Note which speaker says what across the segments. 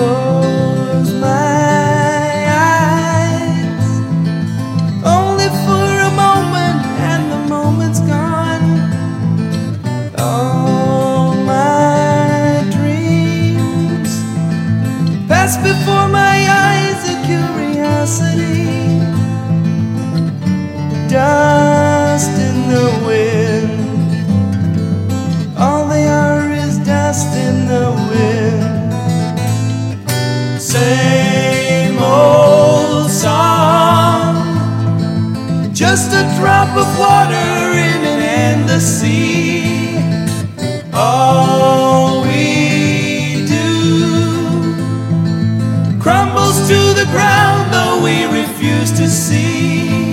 Speaker 1: close my eyes. Only for a moment and the moment's gone. All my dreams Pass before my eyes a curiosity. Done just a drop of water in an endless sea. All we do crumbles to the ground, though we refuse to see.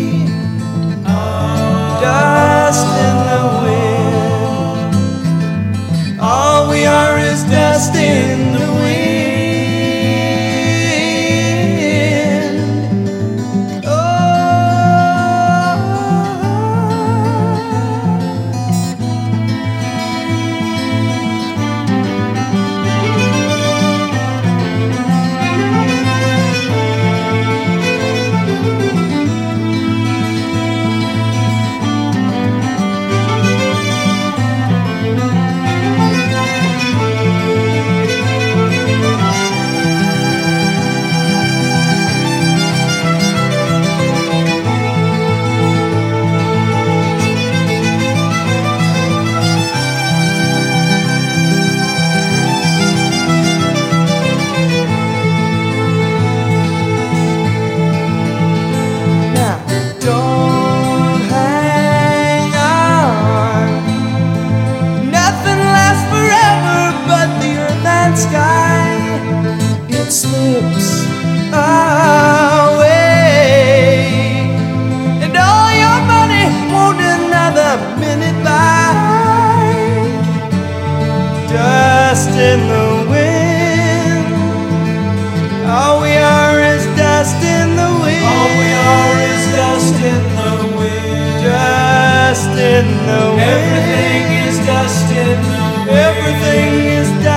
Speaker 1: that slips away. And all your money won't another minute buy. Dust in the wind. All we are is dust in the wind. All we are is dust in the wind. Dust in the wind. Everything is dust in the wind. Everything is dust.